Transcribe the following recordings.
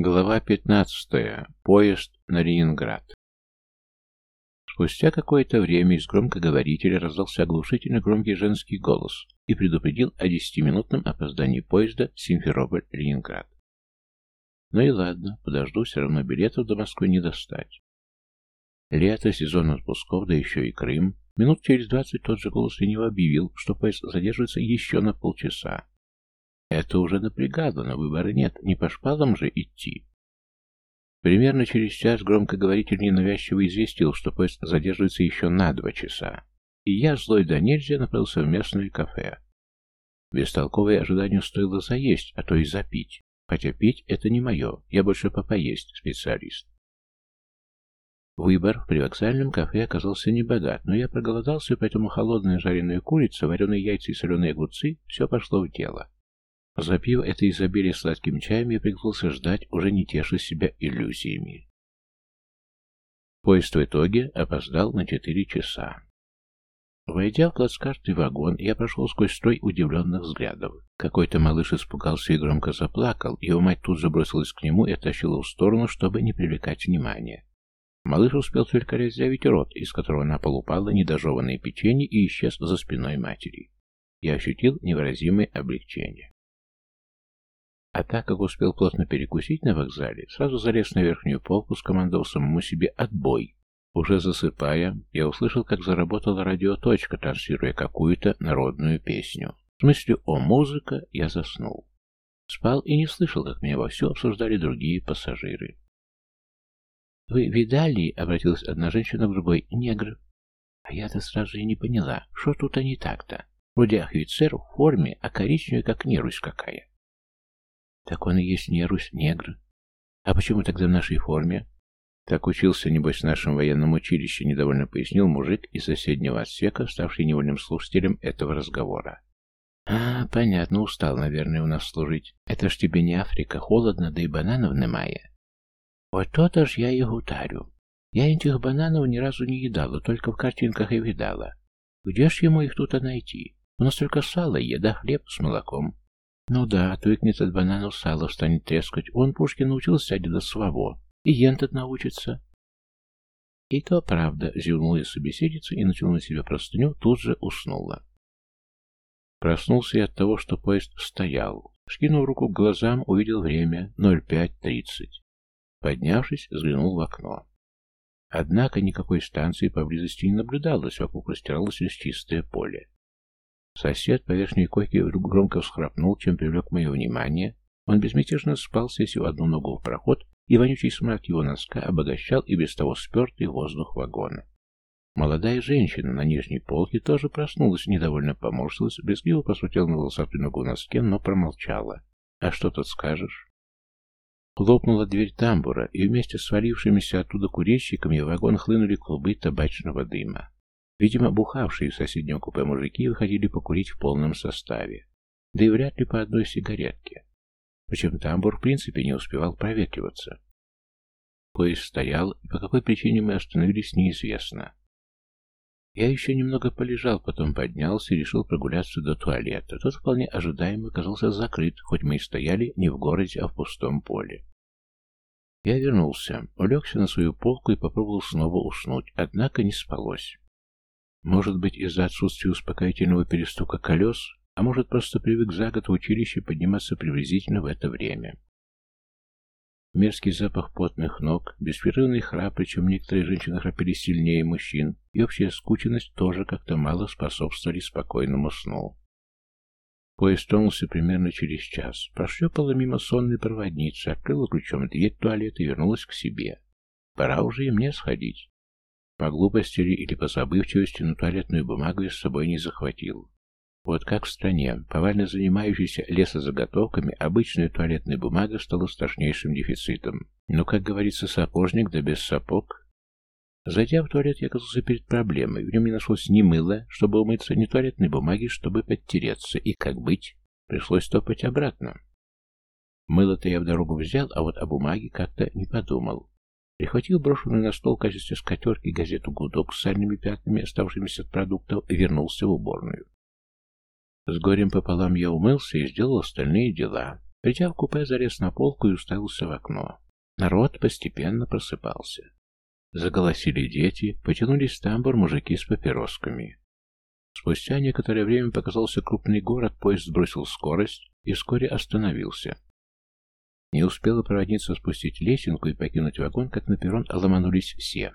Глава 15. Поезд на Ленинград. Спустя какое-то время из громкоговорителя раздался оглушительно громкий женский голос и предупредил о десятиминутном опоздании поезда Симферополь-Ленинград. Ну и ладно, подожду, все равно билетов до Москвы не достать. Лето, сезон отпусков, да еще и Крым. Минут через двадцать тот же голос лениво объявил, что поезд задерживается еще на полчаса. Это уже напрягало, но выбора нет, не по шпалам же идти. Примерно через час громкоговоритель ненавязчиво известил, что поезд задерживается еще на два часа. И я, злой да нельзя, направился в местное кафе. Бестолковое ожидание стоило заесть, а то и запить. Хотя пить это не мое, я больше по поесть специалист. Выбор в привокзальном кафе оказался небогат, но я проголодался, поэтому холодная жареная курица, вареные яйца и соленые огурцы – все пошло в дело. Запив это изобилие сладким чаем, я пригнулся ждать, уже не теша себя иллюзиями. Поезд в итоге опоздал на четыре часа. Войдя в плацкартный вагон, я прошел сквозь строй удивленных взглядов. Какой-то малыш испугался и громко заплакал, его мать тут же бросилась к нему и оттащила в сторону, чтобы не привлекать внимания. Малыш успел только разъявить рот, из которого на пол упало недожеванное печенье и исчез за спиной матери. Я ощутил невыразимое облегчение. А так как успел плотно перекусить на вокзале, сразу залез на верхнюю полку, скомандовал самому себе «отбой». Уже засыпая, я услышал, как заработала радиоточка, транслируя какую-то народную песню. В смысле «О, музыка!» я заснул. Спал и не слышал, как меня вовсю обсуждали другие пассажиры. «Вы видали?» — обратилась одна женщина к другой. «Негр». А я-то сразу и не поняла, что тут они так-то. Вроде офицер в форме, а коричневая, как нерусь какая. Так он и есть не Русь, негр. А почему тогда в нашей форме? Так учился, небось, в нашем военном училище, недовольно пояснил мужик из соседнего отсека, ставший невольным слушателем этого разговора. А, понятно, устал, наверное, у нас служить. Это ж тебе не Африка, холодно, да и бананов немає. Вот то-то ж я и гутарю. Я этих бананов ни разу не едала, только в картинках и видала. Где ж ему их тут найти? У нас только сало, еда, хлеб с молоком. Ну да, отвыкнет от бананов сало, станет трескать. Он, Пушкин, научился сядет до своего. И ентот научится. И то правда, зевнула собеседница и натянула на себя простыню, тут же уснула. Проснулся я от того, что поезд стоял. Скинув руку к глазам, увидел время 05.30. Поднявшись, взглянул в окно. Однако никакой станции поблизости не наблюдалось, вокруг растиралось лишь чистое поле. Сосед по верхней койке громко всхрапнул, чем привлек мое внимание. Он безмятежно спал, свесив одну ногу в проход, и вонючий смрад его носка обогащал и без того спертый воздух вагона. Молодая женщина на нижней полке тоже проснулась, недовольно поморщилась, брезгливо посмотрела на волосатую ногу в носке, но промолчала. «А что тут скажешь?» Хлопнула дверь тамбура, и вместе с свалившимися оттуда курильщиками в вагон хлынули клубы табачного дыма. Видимо, бухавшие в соседнем купе мужики выходили покурить в полном составе. Да и вряд ли по одной сигаретке. Причем тамбур в принципе не успевал проветриваться. Поезд стоял, и по какой причине мы остановились, неизвестно. Я еще немного полежал, потом поднялся и решил прогуляться до туалета. Тот вполне ожидаемо оказался закрыт, хоть мы и стояли не в городе, а в пустом поле. Я вернулся, улегся на свою полку и попробовал снова уснуть, однако не спалось. Может быть, из-за отсутствия успокоительного перестука колес, а может, просто привык за год в училище подниматься приблизительно в это время. Мерзкий запах потных ног, беспрерывный храп, причем некоторые женщины храпели сильнее мужчин, и общая скученность тоже как-то мало способствовали спокойному сну. Поезд тронулся примерно через час. Прошлепала мимо сонной проводницы, открыла ключом дверь туалета и вернулась к себе. Пора уже и мне сходить. По глупости или по забывчивости, но туалетную бумагу я с собой не захватил. Вот как в стране, повально занимающейся лесозаготовками, обычная туалетная бумага стала страшнейшим дефицитом. Но, как говорится, сапожник да без сапог. Зайдя в туалет, я оказался перед проблемой. В нем не нашлось ни мыла, чтобы умыться, ни туалетной бумаги, чтобы подтереться. И как быть? Пришлось топать обратно. Мыло-то я в дорогу взял, а вот о бумаге как-то не подумал. Прихватил брошенную на стол в качестве скатерки газету «Гудок» с сальными пятнами, оставшимися от продуктов, и вернулся в уборную. С горем пополам я умылся и сделал остальные дела. Придя в купе, залез на полку и уставился в окно. Народ постепенно просыпался. Заголосили дети, потянулись в тамбур мужики с папиросками. Спустя некоторое время показался крупный город, поезд сбросил скорость и вскоре остановился. Не успела проводница спустить лесенку и покинуть вагон, как на перрон ломанулись все.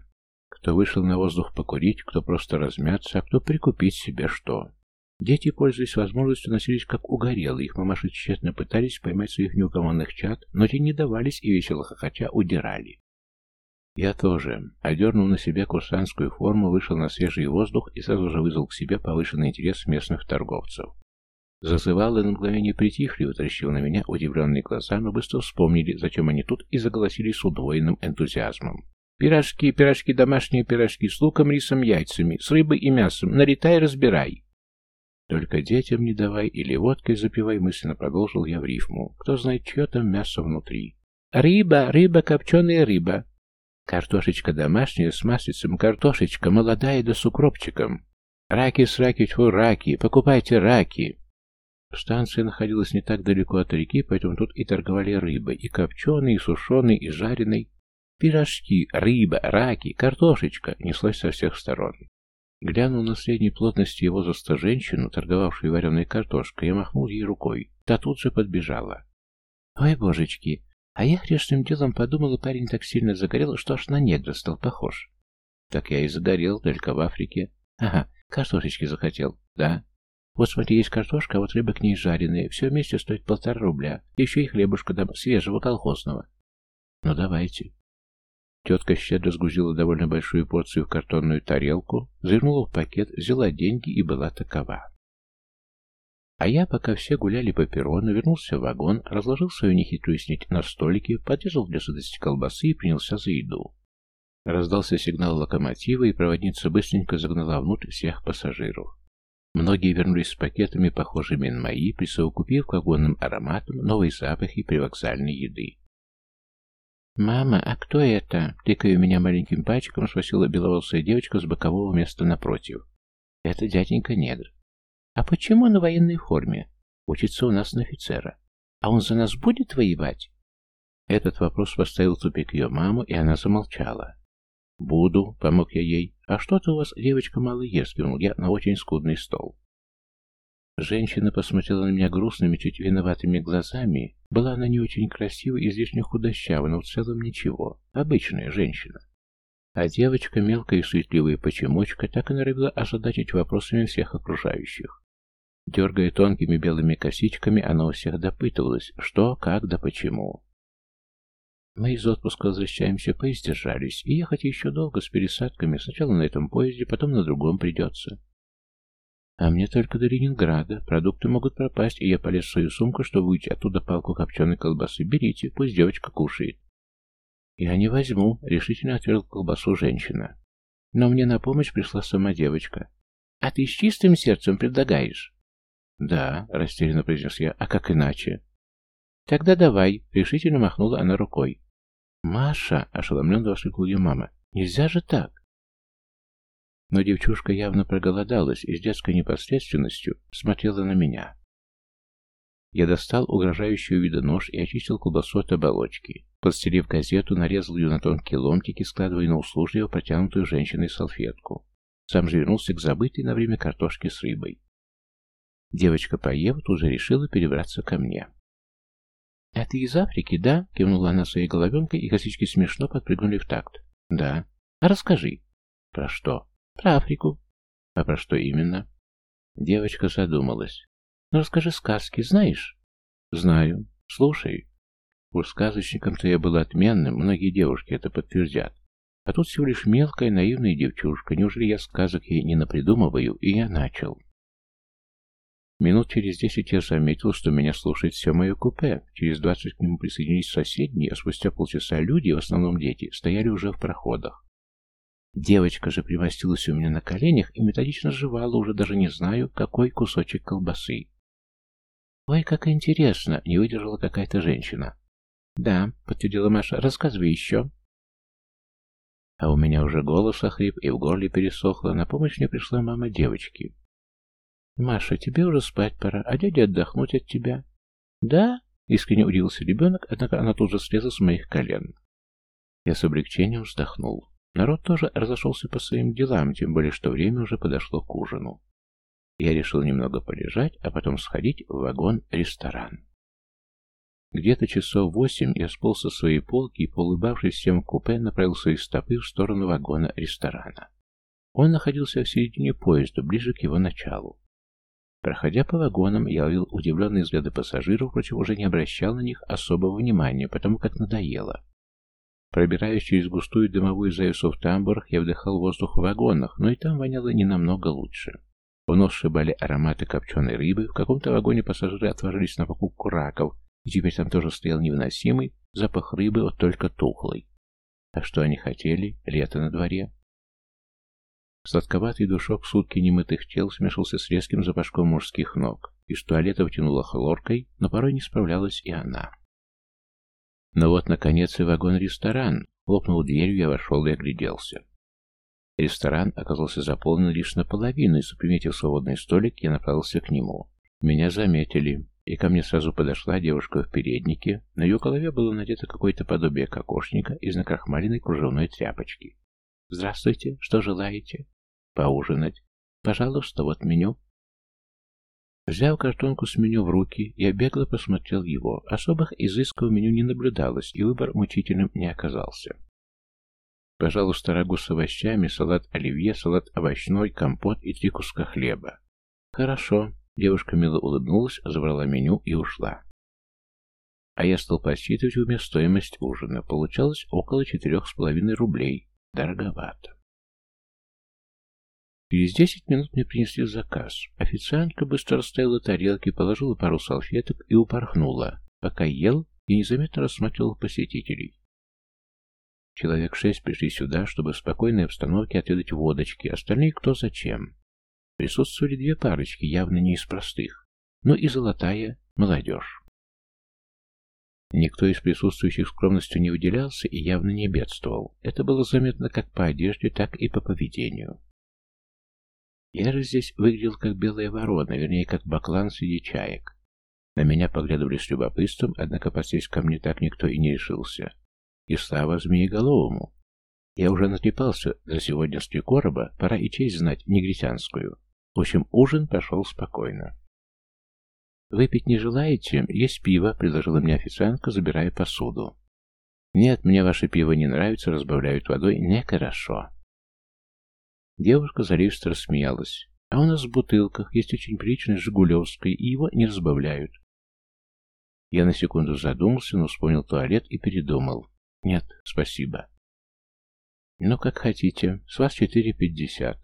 Кто вышел на воздух покурить, кто просто размяться, а кто прикупить себе что. Дети, пользуясь возможностью, носились как угорелые, их мамаши тщетно пытались поймать своих неугомонных чад, но те не давались и, весело хохоча, удирали. Я тоже, одернув на себя курсантскую форму, вышел на свежий воздух и сразу же вызвал к себе повышенный интерес местных торговцев. Зазывалы на мгновение притихли, вытащив на меня удивленные глаза, но быстро вспомнили, зачем они тут, и заголосили с удвоенным энтузиазмом. «Пирожки, пирожки, домашние пирожки, с луком, рисом, яйцами, с рыбой и мясом, налетай, разбирай!» «Только детям не давай или водкой запивай», мысленно продолжил я в рифму. «Кто знает, чье там мясо внутри?» «Рыба, рыба, копченая рыба!» Картошечка домашняя с маслицем, картошечка молодая да с укропчиком. Раки с раки, тьфу, раки, покупайте раки. Станция находилась не так далеко от реки, поэтому тут и торговали рыбой, и копченой, и сушеной, и жареной. Пирожки, рыба, раки, картошечка неслось со всех сторон. Глянул на средней плотности его возраста женщину, торговавшую вареной картошкой, я махнул ей рукой. Та тут же подбежала. «Ой, божечки, а я грешным делом подумала, парень так сильно загорел, что аж на негра стал похож. Так я и загорел, только в Африке. Ага, картошечки захотел. Да. Вот смотри, есть картошка, а вот рыба к ней жареная. Все вместе стоит полтора рубля. Еще и хлебушка дам, свежего, колхозного. Ну, давайте. Тетка щедро сгрузила довольно большую порцию в картонную тарелку, завернула в пакет, взяла деньги и была такова. А я, пока все гуляли по перрону, вернулся в вагон, разложил свою нехитрую снеть на столике, подрезал для сытости колбасы и принялся за еду. Раздался сигнал локомотива, и проводница быстренько загнала внутрь всех пассажиров. Многие вернулись с пакетами, похожими на мои, присовокупив к вагонным ароматам новые запахи привокзальной еды. «Мама, а кто это?» — тыкая меня маленьким пальчиком, спросила беловолосая девочка с бокового места напротив. «Это дяденька Негр. А почему он в военной форме? Учится у нас на офицера. А он за нас будет воевать? Этот вопрос поставил тупик ее маму, и она замолчала. «Буду», — помог я ей. «А что-то у вас, девочка, мало ест», — кивнул я на очень скудный стол. Женщина посмотрела на меня грустными, чуть виноватыми глазами. Была она не очень красива и излишне худощава, но в целом ничего. Обычная женщина. А девочка, мелкая и суетливая почемучка, так и норовила озадачить вопросами всех окружающих. Дергая тонкими белыми косичками, она у всех допытывалась, что, как да почему. Мы из отпуска возвращаемся, поезд держались, и ехать еще долго с пересадками, сначала на этом поезде, потом на другом придется. А мне только до Ленинграда, продукты могут пропасть, и я полез в свою сумку, чтобы выйти оттуда палку копченой колбасы. Берите, пусть девочка кушает. Я не возьму, решительно отвергла колбасу женщина. Но мне на помощь пришла сама девочка. А ты с чистым сердцем предлагаешь? «Да», — растерянно произнес я, — «а как иначе?» «Тогда давай», — решительно махнула она рукой. «Маша!» — ошеломленно воскликнула ее мама. «Нельзя же так!» Но девчушка явно проголодалась и с детской непосредственностью смотрела на меня. Я достал угрожающую вида нож и очистил колбасу от оболочки. Подстелив газету, нарезал ее на тонкие ломтики, складывая на услужливо протянутую женщиной салфетку. Сам же вернулся к забытой на время картошке с рыбой. Девочка, поев, тут же решила перебраться ко мне. «А ты из Африки, да?» — кивнула она своей головенкой, и косички смешно подпрыгнули в такт. «Да». «А расскажи». «Про что?» «Про Африку». «А про что именно?» Девочка задумалась. «Ну, расскажи сказки, знаешь?» «Знаю. Слушай». Уж сказочником-то я был отменным, многие девушки это подтвердят. А тут всего лишь мелкая наивная девчушка. Неужели я сказок ей не напридумываю? И я начал. Минут через десять я заметил, что меня слушает все мое купе. Через двадцать к нему присоединились соседние, а спустя полчаса люди, в основном дети, стояли уже в проходах. Девочка же примостилась у меня на коленях и методично жевала, уже даже не знаю, какой кусочек колбасы. «Ой, как интересно!» — не выдержала какая-то женщина. «Да», — подтвердила Маша, — «рассказывай еще». А у меня уже голос охрип и в горле пересохло. На помощь мне пришла мама девочки. «Маша, тебе уже спать пора, а дядя отдохнуть от тебя». «Да? Искренне удивился ребенок, однако она тут же слезла с моих колен. Я с облегчением вздохнул. Народ тоже разошелся по своим делам, тем более, что время уже подошло к ужину. Я решил немного полежать, а потом сходить в вагон-ресторан. Где-то часов восемь я сполз со своей полки и, поулыбавшись всем купе, направил свои стопы в сторону вагона-ресторана. Он находился в середине поезда, ближе к его началу. Проходя по вагонам, я ловил удивленные взгляды пассажиров, впрочем, уже не обращал на них особого внимания, потому как надоело. Пробираясь через густую дымовую завесу в тамбурах, я вдыхал воздух в вагонах, но и там воняло не намного лучше. В нос шибали ароматы копченой рыбы, в каком-то вагоне пассажиры отважились на покупку раков, и теперь там тоже стоял невыносимый запах рыбы, вот только тухлый. А что они хотели? Лето на дворе. Сладковатый душок сутки немытых тел смешался с резким запашком мужских ног. Из туалета втянула хлоркой, но порой не справлялась и она. Но вот, наконец, и вагон-ресторан. Хлопнул дверью, я вошел и огляделся. Ресторан оказался заполнен лишь наполовину, и, заприметив свободный столик, я направился к нему. Меня заметили, и ко мне сразу подошла девушка в переднике. На ее голове было надето какое-то подобие кокошника из накрахмаленной кружевной тряпочки. «Здравствуйте, что желаете?» «Поужинать?» «Пожалуйста, вот меню». Взяв картонку с меню в руки, я бегло посмотрел его. Особых изысков меню не наблюдалось, и выбор мучительным не оказался. Пожалуйста, рагу с овощами, салат оливье, салат овощной, компот и три куска хлеба. Хорошо. Девушка мило улыбнулась, забрала меню и ушла. А я стал подсчитывать в уме стоимость ужина. Получалось около четырех с половиной рублей. Дороговато. Через десять минут мне принесли заказ. Официантка быстро расставила тарелки, положила пару салфеток и упорхнула. Пока ел, я незаметно рассматривал посетителей. Человек шесть пришли сюда, чтобы в спокойной обстановке отведать водочки, остальные кто зачем. Присутствовали две парочки, явно не из простых, но и золотая молодежь. Никто из присутствующих скромностью не выделялся и явно не бедствовал. Это было заметно как по одежде, так и по поведению. Я же здесь выглядел как белая ворона, вернее, как баклан среди чаек. На меня поглядывали с любопытством, однако подсесть ко мне так никто и не решился. И слава змееголовому. Я уже натрепался за сегодня с короба, пора и честь знать негритянскую. В общем, ужин прошел спокойно. «Выпить не желаете? Есть пиво», — предложила мне официантка, забирая посуду. «Нет, мне ваше пиво не нравится, разбавляют водой. Нехорошо». Девушка заливисто рассмеялась. А у нас в бутылках есть очень приличное Жигулевское, и его не разбавляют. Я на секунду задумался, но вспомнил туалет и передумал. Нет, спасибо. Ну, как хотите. С вас четыре пятьдесят.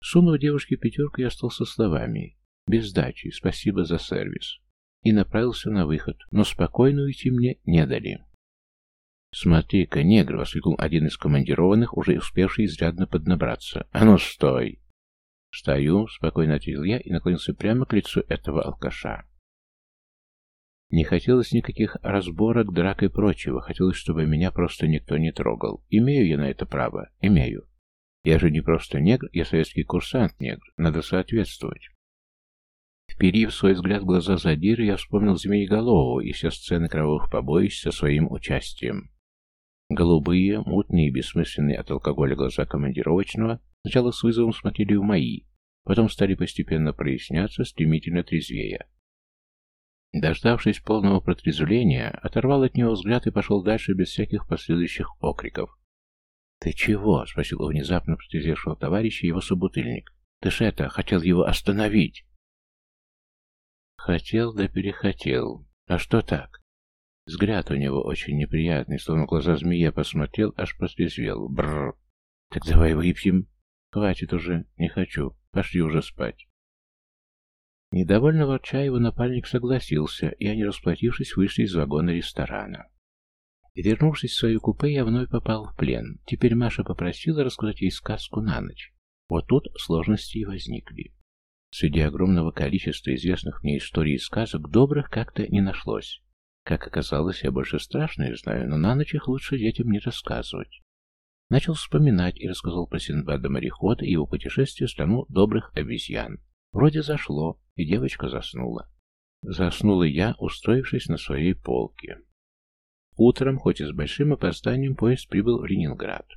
Сунув девушке пятерку, я остался словами. Без сдачи, спасибо за сервис. И направился на выход, но спокойно уйти мне не дали. «Смотри-ка, негр!» — воскликнул один из командированных, уже успевший изрядно поднабраться. «А ну, стой!» «Стою», — спокойно ответил я и наклонился прямо к лицу этого алкаша. Не хотелось никаких разборок, драк и прочего. Хотелось, чтобы меня просто никто не трогал. Имею я на это право? Имею. Я же не просто негр, я советский курсант-негр. Надо соответствовать. Вперив свой взгляд в глаза задиры, я вспомнил Змееголового и все сцены кровавых побоищ со своим участием. Голубые, мутные и бессмысленные от алкоголя глаза командировочного сначала с вызовом смотрели в мои, потом стали постепенно проясняться, стремительно трезвея. Дождавшись полного протрезвления, оторвал от него взгляд и пошел дальше без всяких последующих окриков. «Ты чего?» — спросил внезапно протрезвевшего товарища его собутыльник. «Ты ж это, хотел его остановить!» «Хотел, да перехотел. А что так?» Взгляд у него очень неприятный, словно глаза змея посмотрел, аж протрезвел. Бррр. Так давай выпьем. Хватит уже, не хочу. Пошли уже спать. Недовольно ворча, его напарник согласился, и они, расплатившись, вышли из вагона ресторана. И, вернувшись в свою купе, я вновь попал в плен. Теперь Маша попросила рассказать ей сказку на ночь. Вот тут сложности и возникли. Среди огромного количества известных мне историй и сказок добрых как-то не нашлось. Как оказалось, я больше страшное знаю, но на ночь их лучше детям не рассказывать. Начал вспоминать и рассказал про Синдбада-морехода и его путешествие в страну добрых обезьян. Вроде зашло, и девочка заснула. Заснула я, устроившись на своей полке. Утром, хоть и с большим опозданием, поезд прибыл в Ленинград.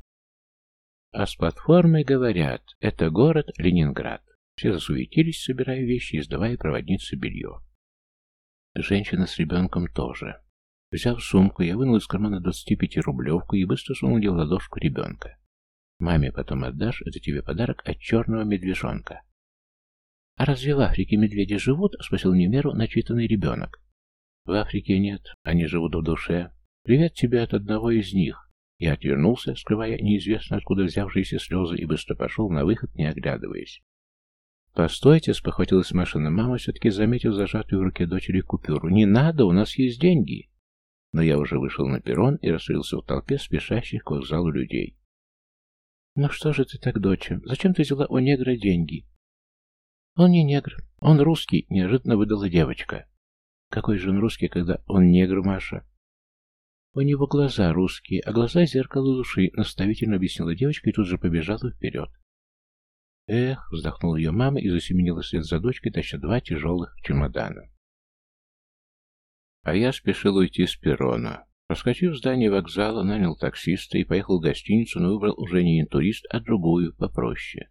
А с платформы говорят, это город Ленинград. Все засуетились, собирая вещи и сдавая проводнице белье. Женщина с ребенком тоже. Взяв сумку, я вынул из кармана 25-рублевку и быстро сунул ее в ладошку ребенка. «Маме потом отдашь, это тебе подарок от черного медвежонка». «А разве в Африке медведи живут?» — спросил Немеру начитанный ребенок. «В Африке нет, они живут в душе. Привет тебе от одного из них». Я отвернулся, скрывая неизвестно откуда взявшиеся слезы, и быстро пошел на выход, не оглядываясь. «Постойте», — спохватилась машина. Мама все-таки заметил зажатую в руке дочери купюру. «Не надо, у нас есть деньги». Но я уже вышел на перрон и растворился в толпе спешащих к вокзалу людей. «Ну что же ты так, доча? Зачем ты взяла у негра деньги?» «Он не негр, он русский», — неожиданно выдала девочка. «Какой же он русский, когда он негр, Маша?» «У него глаза русские, а глаза — зеркало души», — наставительно объяснила девочка и тут же побежала вперед. Эх, вздохнула ее мама и засеменила вслед за дочкой, таща два тяжелых чемодана. А я спешил уйти с перрона. Проскочив здание вокзала, нанял таксиста и поехал в гостиницу, но выбрал уже не интурист, а другую, попроще.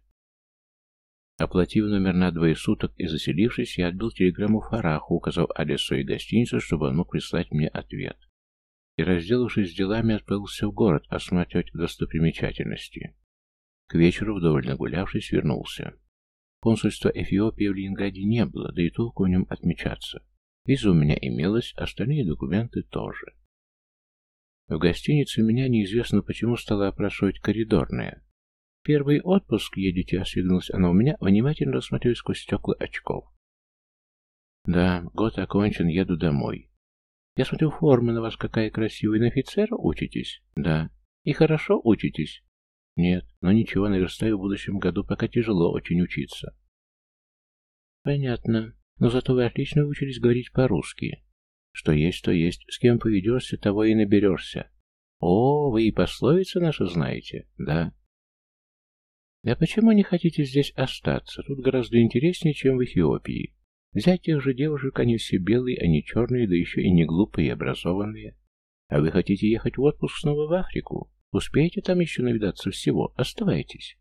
Оплатив номер на двое суток и заселившись, я отбил телеграмму Фараху, указав адрес своей гостиницы, чтобы он мог прислать мне ответ. И, разделавшись с делами, отправился в город осматривать достопримечательности. К вечеру, вдоволь нагулявшись, вернулся. Консульства Эфиопии в Ленинграде не было, да и толку в нем отмечаться. Виза у меня имелась, остальные документы тоже. В гостинице меня неизвестно почему стала опрашивать коридорная. «Первый отпуск едете?» — осведомилась она у меня, внимательно рассматривая сквозь стекла очков. «Да, год окончен, еду домой. Я смотрю, форма на вас какая красивая. На офицера учитесь?» «Да. И хорошо учитесь?» Нет, но ничего, наверстаю в будущем году, пока тяжело очень учиться. Понятно. Но зато вы отлично выучились говорить по-русски. Что есть, то есть. С кем поведешься, того и наберешься. О, вы и пословицы наши знаете? Да. А почему не хотите здесь остаться? Тут гораздо интереснее, чем в Эфиопии. Взять тех же девушек, они все белые, они черные, да еще и не глупые и образованные. А вы хотите ехать в отпуск снова в Африку? Успеете там еще навидаться всего? Оставайтесь.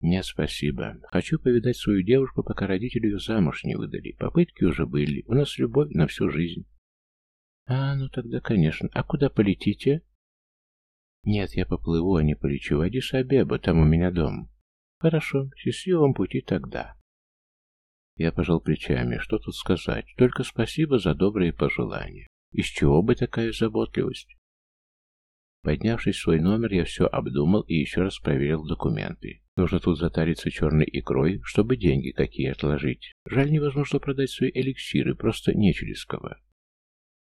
Нет, спасибо. Хочу повидать свою девушку, пока родители ее замуж не выдали. Попытки уже были. У нас любовь на всю жизнь. А, ну тогда, конечно. А куда полетите? Нет, я поплыву, а не полечу. В Адис-Абеба, там у меня дом. Хорошо, счастливом пути тогда. Я пожал плечами. Что тут сказать? Только спасибо за добрые пожелания. Из чего бы такая заботливость? Поднявшись в свой номер, я все обдумал и еще раз проверил документы. Нужно тут затариться черной икрой, чтобы деньги какие отложить. Жаль, невозможно продать свои эликсиры, просто не через.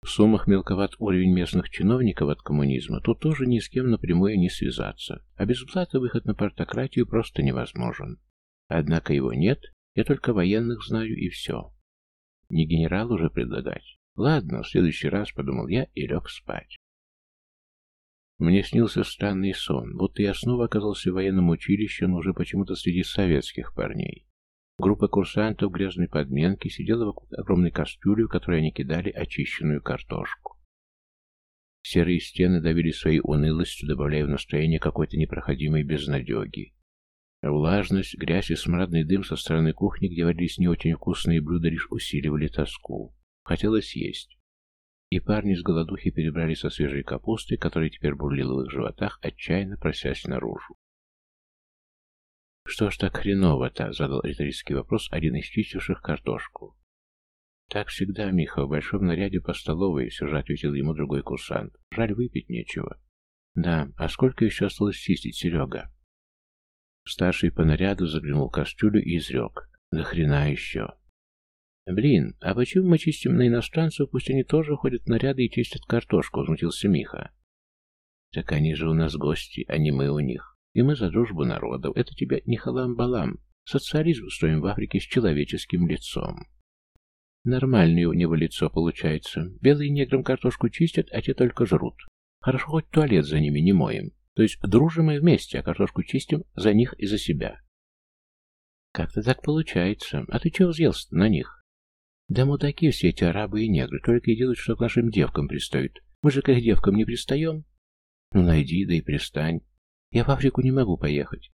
В суммах мелковат уровень местных чиновников от коммунизма, тут тоже ни с кем напрямую не связаться, а без платы выход на партократию просто невозможен. Однако его нет, я только военных знаю и все. Не генерал уже предлагать. Ладно, в следующий раз, подумал я и лег спать. Мне снился странный сон, будто я снова оказался в военном училище, но уже почему-то среди советских парней. Группа курсантов грязной подменки сидела вокруг огромной кастрюли, в которой они кидали очищенную картошку. Серые стены давили своей унылостью, добавляя в настроение какой-то непроходимой безнадеги. Влажность, грязь и смрадный дым со стороны кухни, где варились не очень вкусные блюда, лишь усиливали тоску. Хотелось есть. И парни с голодухи перебрали со свежей капустой, которая теперь бурлила в их животах, отчаянно просясь наружу. «Что ж так хреново-то?» — задал риторический вопрос один из чистивших картошку. «Так всегда, Миха, в большом наряде по столовой», — все же ответил ему другой курсант. «Жаль, выпить нечего». «Да, а сколько еще осталось чистить, Серега?» Старший по наряду заглянул в кастрюлю и изрек. «Да хрена еще!» «Блин, а почему мы чистим на иностранцев, пусть они тоже ходят в наряды и чистят картошку?» — возмутился Миха. «Так они же у нас гости, а не мы у них. И мы за дружбу народов. Это тебе не халам-балам. Социализм строим в Африке с человеческим лицом». Нормальное у него лицо получается. Белые неграм картошку чистят, а те только жрут. Хорошо, хоть туалет за ними не моем. То есть дружим мы вместе, а картошку чистим за них и за себя. Как-то так получается. А ты чего взъелся на них? Да мудаки все эти арабы и негры, только и делают, что к нашим девкам пристают. Мы же к их девкам не пристаем. Ну, найди, да и пристань. Я в Африку не могу поехать.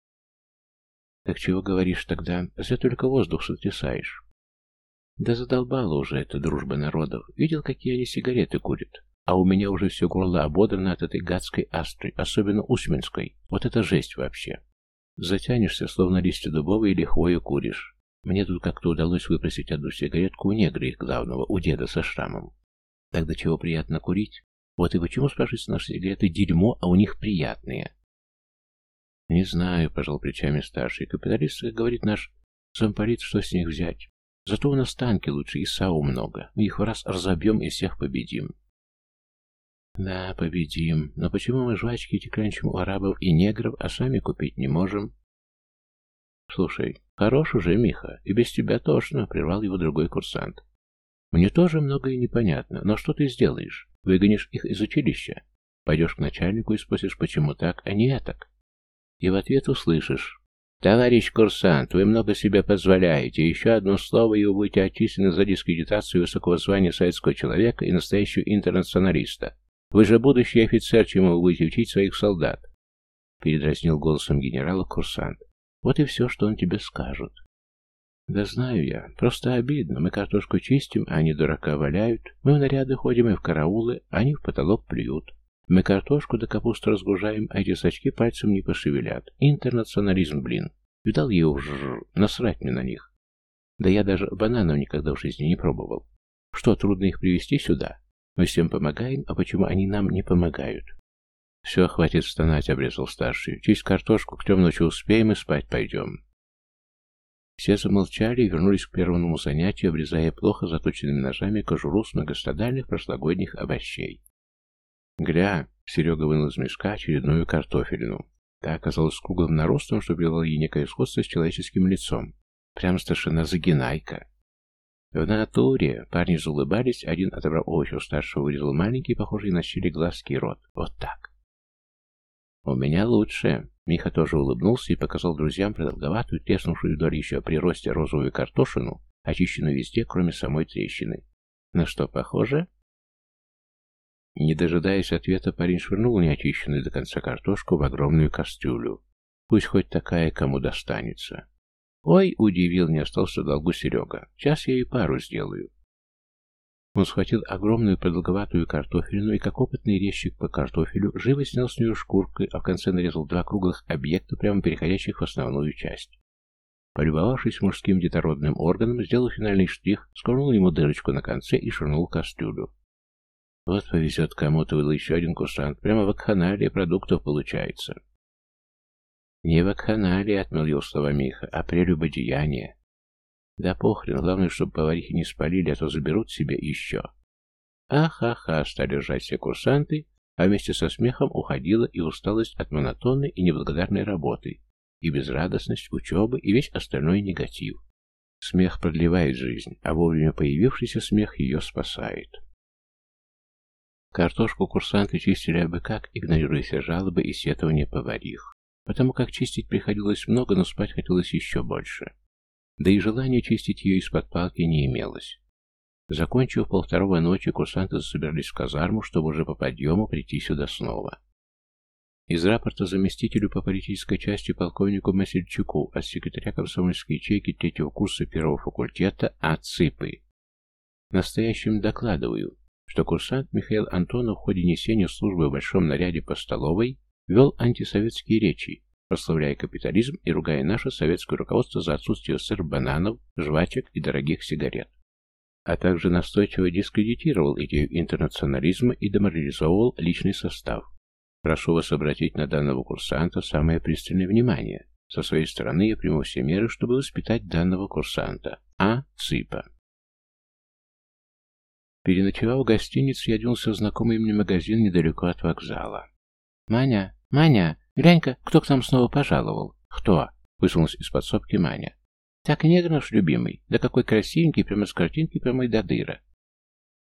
Так чего говоришь тогда? Зря только воздух сотрясаешь. Да задолбала уже эта дружба народов. Видел, какие они сигареты курят? А у меня уже все горло ободрано от этой гадской астры, особенно усминской. Вот это жесть вообще. Затянешься, словно листья дубовые или хвою куришь. Мне тут как-то удалось выпросить одну сигаретку у негра их главного, у деда со шрамом. Тогда чего приятно курить? Вот и почему, спрашивается, наши сигареты дерьмо, а у них приятные? Не знаю, пожал плечами старший. Капиталист, как говорит наш замполит, что с них взять? Зато у нас танки лучше и САУ много. Мы их в раз разобьем и всех победим. Да, победим. Но почему мы жвачки эти кранчим у арабов и негров, а сами купить не можем? Слушай, хорош уже, Миха, и без тебя тошно, прервал его другой курсант. Мне тоже многое непонятно, но что ты сделаешь? Выгонишь их из училища? Пойдешь к начальнику и спросишь, почему так, а не так? И в ответ услышишь. «Товарищ курсант, вы много себе позволяете. Еще одно слово, и вы будете отчислены за дискредитацию высокого звания советского человека и настоящего интернационалиста. Вы же будущий офицер, чему вы будете учить своих солдат?» Передразнил голосом генерала курсант. «Вот и все, что он тебе скажет». «Да знаю я. Просто обидно. Мы картошку чистим, а они дурака валяют. Мы в наряды ходим и в караулы, а они в потолок плюют. Мы картошку да капусту разгружаем, а эти сачки пальцем не пошевелят. Интернационализм, блин. Видал его жжж, насрать мне на них. Да я даже бананов никогда в жизни не пробовал. Что, трудно их привезти сюда? Мы всем помогаем, а почему они нам не помогают? Все, хватит стонать, обрезал старший. Честь картошку, к ночи успеем и спать пойдем. Все замолчали и вернулись к первому занятию, обрезая плохо заточенными ножами кожуру с многострадальных прошлогодних овощей. «Гля!» — Серега вынул из мешка очередную картофелину. Та оказалась круглым наростом, что привело ей некое сходство с человеческим лицом. Прям старшина-загинайка. В натуре парни заулыбались, один, отобрав овощ у старшего, вырезал маленький, похожий на щели глазки рот. Вот так. «У меня лучше». Миха тоже улыбнулся и показал друзьям продолговатую, треснувшую вдоль еще при росте розовую картошину, очищенную везде, кроме самой трещины. На что похоже? Не дожидаясь ответа, парень швырнул неочищенную до конца картошку в огромную кастрюлю. Пусть хоть такая кому достанется. «Ой!» — удивил, не остался долгу Серега. «Сейчас я и пару сделаю». Он схватил огромную продолговатую картофелину и, как опытный резчик по картофелю, живо снял с нее шкуркой, а в конце нарезал два круглых объекта, прямо переходящих в основную часть. Полюбовавшись мужским детородным органом, сделал финальный штрих, скорнул ему дырочку на конце и швырнул кастрюлю. Вот повезет кому-то, был еще один курсант. Прямо вакханалия продуктов получается. Не вакханалия, отмел его слова Миха, а прелюбодеяние. Да похрен, главное, чтобы поварихи не спалили, а то заберут себе еще. Ах-ха-ха, стали ржать все курсанты, а вместе со смехом уходила и усталость от монотонной и неблагодарной работы, и безрадостность учебы, и весь остальной негатив. Смех продлевает жизнь, а вовремя появившийся смех ее спасает. Картошку курсанты чистили абы как, игнорируя все жалобы и сетования поварих. Потому как чистить приходилось много, но спать хотелось еще больше. Да и желания чистить ее из-под палки не имелось. Закончив полвторого ночи, курсанты засобирались в казарму, чтобы уже по подъему прийти сюда снова. Из рапорта заместителю по политической части полковнику Масельчуку от секретаря комсомольской ячейки третьего курса первого факультета АЦИПы. Настоящим докладываю, что курсант Михаил Антонов в ходе несения службы в большом наряде по столовой вел антисоветские речи, прославляя капитализм и ругая наше советское руководство за отсутствие сыр, бананов, жвачек и дорогих сигарет. А также настойчиво дискредитировал идею интернационализма и деморализовывал личный состав. Прошу вас обратить на данного курсанта самое пристальное внимание. Со своей стороны я приму все меры, чтобы воспитать данного курсанта. А. Ципа. Переночевав в гостинице, я двинулся в знакомый мне магазин недалеко от вокзала. «Маня! Маня! Глянь-ка, кто к нам снова пожаловал?» «Кто?» — высунулась из подсобки Маня. «Так негр наш любимый. Да какой красивенький, прямо с картинки прямо и до дыра».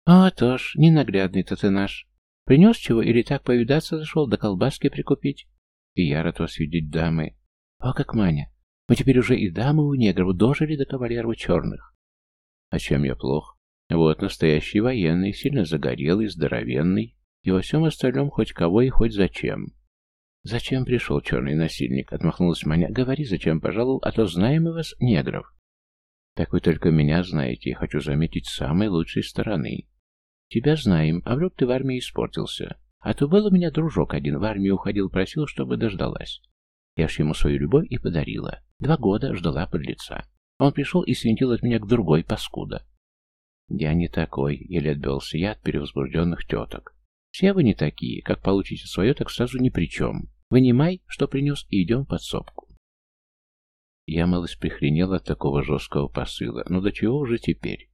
«О, тоже, ненаглядный-то ты наш. Принес чего или так повидаться зашел, да колбаски прикупить?» «И я рад вас видеть, дамы». «О, как Маня! Мы теперь уже и дамы у негров дожили до кавалеров черных». «А чем я плох? Вот, настоящий военный, сильно загорелый, здоровенный, и во всем остальном хоть кого и хоть зачем. «Зачем пришел черный насильник?» — отмахнулась Маня. «Говори, зачем пожаловал, а то знаем мы вас, негров». «Так вы только меня знаете, я хочу заметить самой лучшей стороны. Тебя знаем, а вдруг ты в армии испортился. А то был у меня дружок один, в армию уходил, просил, чтобы дождалась. Я ж ему свою любовь и подарила. Два года ждала под лица. Он пришел и свинтил от меня к другой, паскуда. Я не такой, еле отбился я от перевозбужденных теток. Все вы не такие, как получите свое, так сразу ни при чем. Вынимай, что принес, и идем в подсобку. Я малость прихренел от такого жесткого посыла. Ну до чего уже теперь?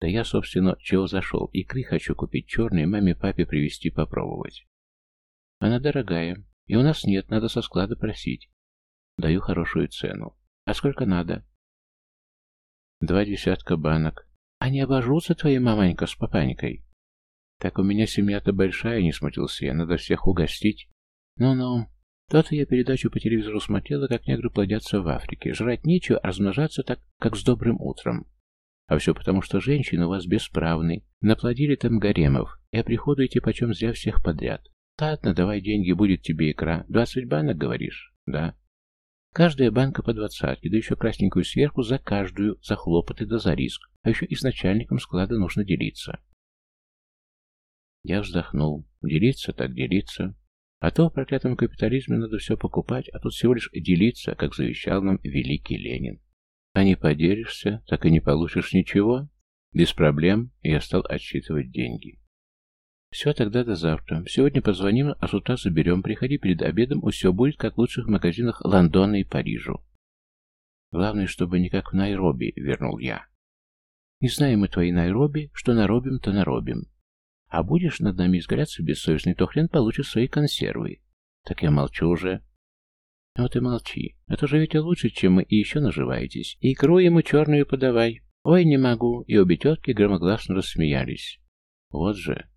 Да я, собственно, чего зашел. Икры хочу купить черные, маме-папе привезти попробовать. Она дорогая, и у нас нет, надо со склада просить. Даю хорошую цену. А сколько надо? Два десятка банок. А не обожрутся твои маманька с папанькой? Так у меня семья-то большая, не смутился я, надо всех угостить. Ну-ну. То-то я передачу по телевизору смотрела, как негры плодятся в Африке. Жрать нечего, а размножаться так, как с добрым утром. А все потому, что женщины у вас бесправны. Наплодили там гаремов, и оприходуете почем зря всех подряд. Ладно, давай деньги, будет тебе икра. Двадцать банок, говоришь? Да. Каждая банка по двадцатке, да еще красненькую сверху за каждую, за хлопоты да за риск. А еще и с начальником склада нужно делиться. Я вздохнул. Делиться так делиться. А то в проклятом капитализме надо все покупать, а тут всего лишь делиться, как завещал нам великий Ленин. А не поделишься, так и не получишь ничего. Без проблем я стал отсчитывать деньги. Все, тогда до завтра. Сегодня позвоним, а с утра заберем. Приходи перед обедом, все будет как в лучших магазинах Лондона и Парижу. Главное, чтобы не как в Найроби, вернул я. Не знаем мы твои Найроби, что наробим, то наробим. А будешь над нами изгаляться бессовестный, то хрен получишь свои консервы. Так я молчу уже. Вот и молчи. Это же ведь лучше, чем мы, и еще наживаетесь. И икру ему черную подавай. Ой, не могу. И обе тетки громогласно рассмеялись. Вот же.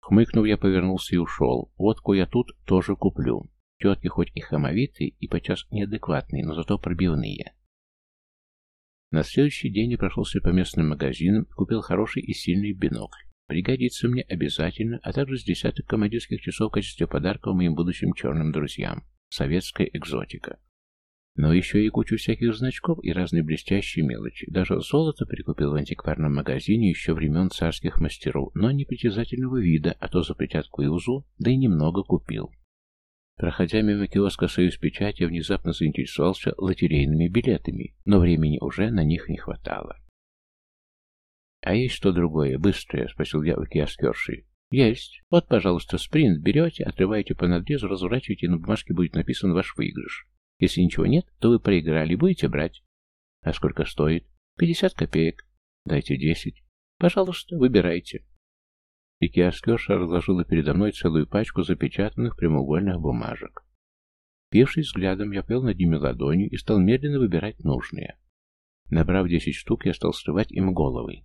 Хмыкнув, я повернулся и ушел. Водку я тут тоже куплю. Тетки хоть и хамовитые, и подчас неадекватные, но зато пробивные. На следующий день я прошелся по местным магазинам и купил хороший и сильный бинокль. Пригодится мне обязательно, а также с десяток командирских часов в качестве подарка моим будущим черным друзьям. Советская экзотика. Но еще и кучу всяких значков и разные блестящие мелочи. Даже золото прикупил в антикварном магазине еще времен царских мастеров, но не притязательного вида, а то запретят к вывозу, да и немного купил. Проходя мимо киоска «Союз печати», внезапно заинтересовался лотерейными билетами, но времени уже на них не хватало. «А есть что другое, быстрое?» — спросил я у киоскерши. «Есть. Вот, пожалуйста, спринт берете, отрываете по надрезу, разворачиваете, и на бумажке будет написан ваш выигрыш. Если ничего нет, то вы проиграли, будете брать. А сколько стоит? Пятьдесят копеек. Дайте десять. Пожалуйста, выбирайте». И киоскерша разложила передо мной целую пачку запечатанных прямоугольных бумажек. Певший взглядом, я пел над ними ладонью и стал медленно выбирать нужные. Набрав десять штук, я стал срывать им головы.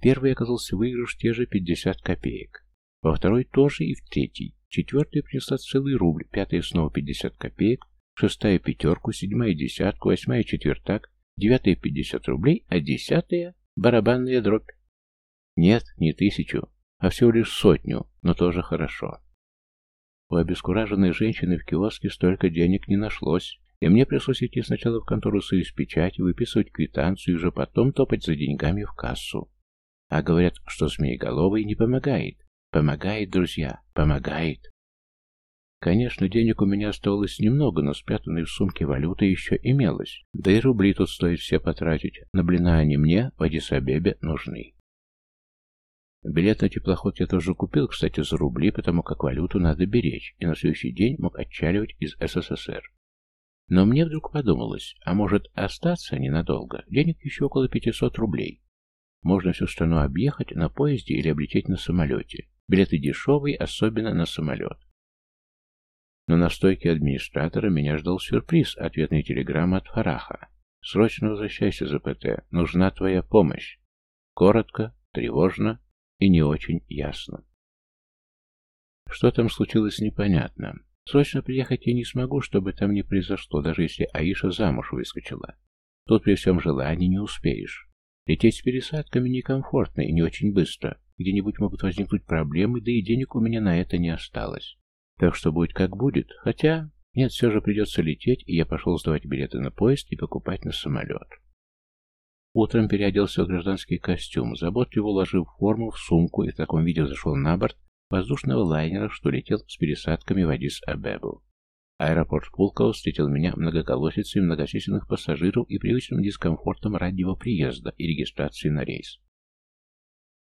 Первый оказался выигрыш те же пятьдесят копеек. Во второй тоже и в третий. Четвертая принесла целый рубль, пятая снова пятьдесят копеек, шестая пятерку, седьмая десятку, восьмая четвертак, девятая пятьдесят рублей, а десятая — барабанная дробь. Нет, не тысячу, а всего лишь сотню, но тоже хорошо. У обескураженной женщины в киоске столько денег не нашлось, и мне пришлось идти сначала в контору союз печати, выписывать квитанцию и уже потом топать за деньгами в кассу. А говорят, что змееголовый не помогает. Помогает, друзья, помогает. Конечно, денег у меня оставалось немного, но спрятанной в сумке валюта еще имелась. Да и рубли тут стоит все потратить. На блина они мне в Адисабебе нужны. Билет на теплоход я тоже купил, кстати, за рубли, потому как валюту надо беречь, и на следующий день мог отчаливать из СССР. Но мне вдруг подумалось, а может остаться ненадолго, денег еще около 500 рублей. Можно всю страну объехать на поезде или облететь на самолете. Билеты дешевые, особенно на самолет. Но на стойке администратора меня ждал сюрприз, ответная телеграмма от Фараха. «Срочно возвращайся, ЗПТ. Нужна твоя помощь». Коротко, тревожно и не очень ясно. Что там случилось, непонятно. Срочно приехать я не смогу, чтобы там не произошло, даже если Аиша замуж выскочила. Тут при всем желании не успеешь. Лететь с пересадками некомфортно и не очень быстро. Где-нибудь могут возникнуть проблемы, да и денег у меня на это не осталось. Так что будет как будет. Хотя, нет, все же придется лететь, и я пошел сдавать билеты на поезд и покупать на самолет. Утром переоделся в гражданский костюм, заботливо уложив форму в сумку и в таком виде зашел на борт воздушного лайнера, что летел с пересадками в Адис-Абебу. Аэропорт Пулково встретил меня многоголосицей многочисленных пассажиров и привычным дискомфортом раннего приезда и регистрации на рейс.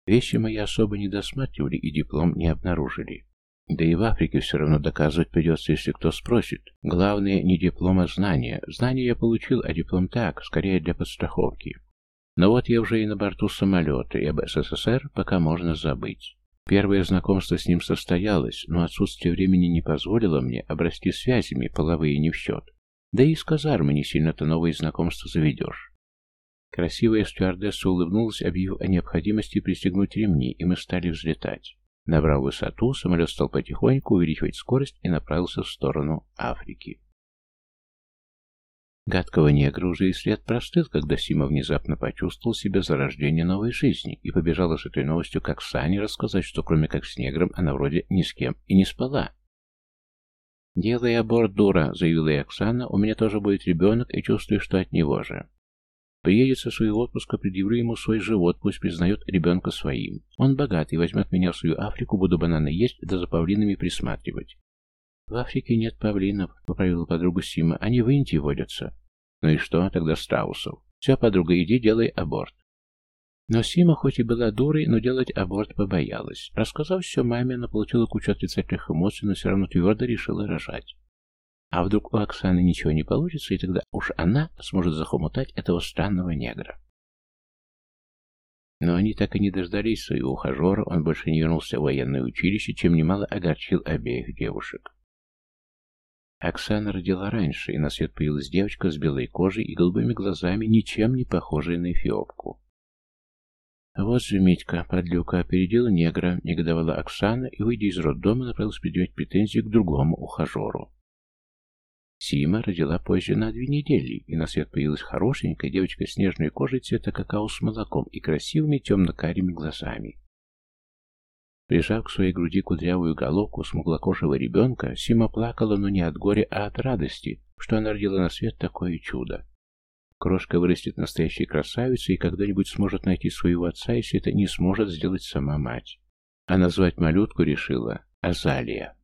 Вещи мои особо не досматривали и диплом не обнаружили. Да и в Африке все равно доказывать придется, если кто спросит. Главное не диплом, а знания. Знания я получил, а диплом так, скорее для подстраховки. Но вот я уже и на борту самолета, и об СССР пока можно забыть. Первое знакомство с ним состоялось, но отсутствие времени не позволило мне обрасти связями, половые не в счет. Да и из казармы не сильно-то новые знакомства заведешь. Красивая стюардесса улыбнулась, объявив о необходимости пристегнуть ремни, и мы стали взлетать. Набрал высоту, самолет стал потихоньку увеличивать скорость и направился в сторону Африки. Гадкого негра уже и след простыл, когда Сима внезапно почувствовал себя зарождение новой жизни и побежала с этой новостью как Сане рассказать, что кроме как с негром она вроде ни с кем и не спала. «Делай аборт, дура», — заявила и Оксана, — «у меня тоже будет ребенок, и чувствую, что от него же». Приедет со своего отпуска, предъявлю ему свой живот, пусть признает ребенка своим. Он богатый, возьмет меня в свою Африку, буду бананы есть, да за павлинами присматривать. «В Африке нет павлинов», — поправила подругу Сима. «Они в Индии водятся». «Ну и что, тогда страусов?» «Все, подруга, иди делай аборт». Но Сима хоть и была дурой, но делать аборт побоялась. Рассказав все маме, она получила кучу отрицательных эмоций, но все равно твердо решила рожать. А вдруг у Оксаны ничего не получится, и тогда уж она сможет захомутать этого странного негра. Но они так и не дождались своего ухажера, он больше не вернулся в военное училище, чем немало огорчил обеих девушек. Оксана родила раньше, и на свет появилась девочка с белой кожей и голубыми глазами, ничем не похожая на эфиопку. «Вот же Митька, подлюка, опередила негра», — негодовала Оксана и, выйдя из роддома, направилась предъявить претензии к другому ухажеру. Сима родила позже на две недели, и на свет появилась хорошенькая девочка с нежной кожей цвета какао с молоком и красивыми темно-карими глазами. Прижав к своей груди кудрявую головку смуглокожего ребенка, Сима плакала, но не от горя, а от радости, что она родила на свет такое чудо. Крошка вырастет настоящей красавицей и когда-нибудь сможет найти своего отца, если это не сможет сделать сама мать. А назвать малютку решила Азалия.